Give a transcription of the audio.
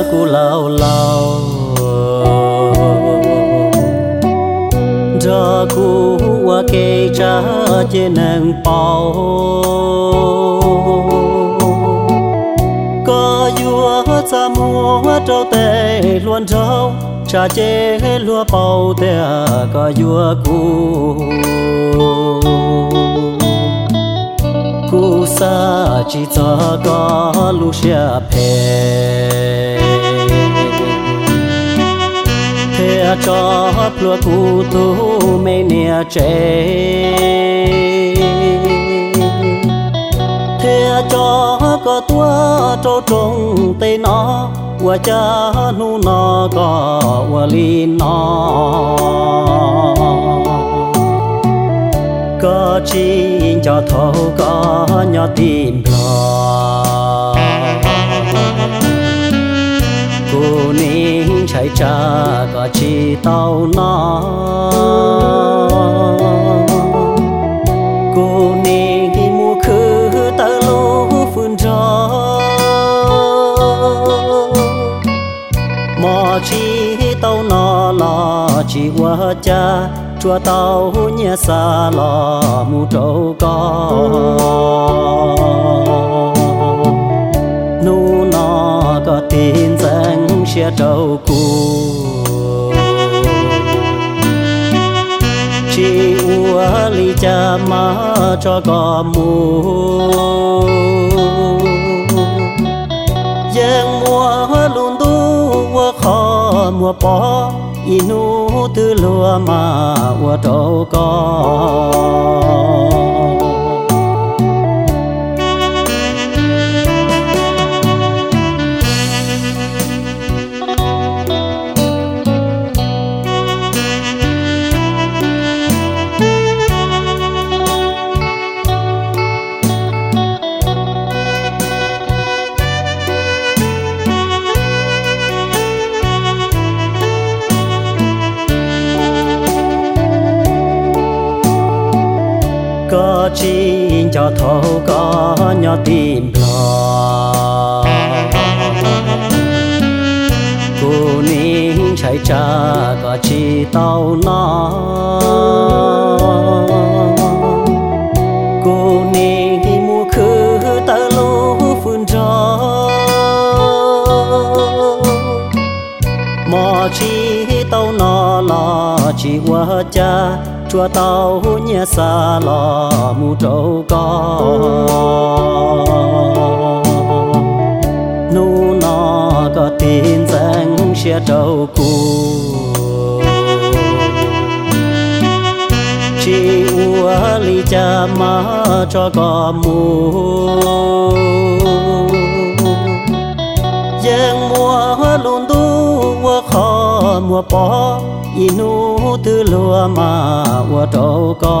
chén lao cu lâu lâu cho cu qua kê cha trên nàng bao có vua cha mua trâu tê luôn trâu, cha chê lúa bao tê có vua cu Cú xa chỉ cho có lúc xe phê cho lúa cu tu mê nia chế thế cho có tua trâu trông tây nó qua cha nu nó có qua li nó. Có chi cho thâu có nhỏ tìm lo cô nín chạy cha có chi tàu nó cô nín mua khứ ta lô phun gió mò chi tàu nó lo chỉ qua cha chùa tàu nhà xa lò mu trâu con đau cuộc. Trâu chỉ ua ly cha má cho có mù. Giang mùa luôn tu khó mùa bỏ inu tư lúa mà, ua trâu con. Có chi cho thâu có nhỏ tìm lo. Cô nín chạy cha có chi tàu nó. Cô nín mua khứ ta lô phun gió mò chi tàu nó lo chỉ qua cha chùa tàu nhẹ xa lò mù trâu có nu nó có tin rằng xe trâu cù chỉ ua li cha mà cho có mù. Giang mùa luôn tu khó mùa bỏ inu tư lúa mà ua trâu có